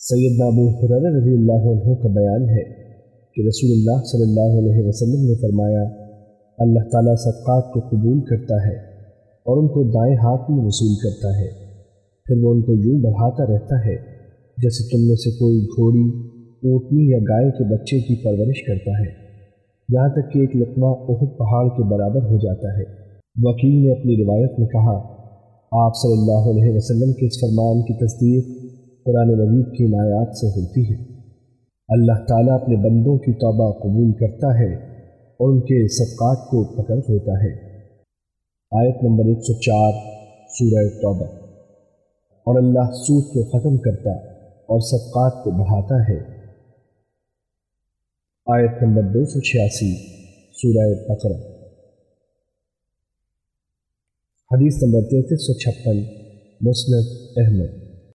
سید ابو حرر رضی اللہ عنہ کا بیان ہے کہ رسول اللہ صلی اللہ علیہ وسلم نے فرمایا، اللہ تعالیٰ صدقات کو قبول کرتا ہے اور ان کو دائیں ہاتھ میں وصول کرتا ہے۔ پھر وہ ان کو یوں بڑھاتا رہتا ہے جیسے تم میں سے کوئی گھوڑی، اونٹنی یا گائے کے بچے کی پرورش کرتا ہے۔ یہاں تک کہ ایک لقمہ احد پہاڑ کے برابر ہو جاتا ہے۔ وکیل نے اپنی روایت میں کہا، آپ صلی اللہ علیہ وسلم کے اس فرمان کی تصدیق قرآن مجید کی نایات سے ہوتی ہے۔ اللہ تعالیٰ اپنے بندوں کی توبہ قبول کرتا ہے اور ان کے صدقات کو پکڑ لیتا ہے۔ آیت نمبر 104 سورہ توبہ۔ اور اللہ سود کو ختم کرتا اور صدقات کو بڑھاتا ہے۔ آیت نمبر دو سو چھیاسی، سورہ بقرہ۔ حدیث نمبر تینتیس سو چھپن، مسند احمد۔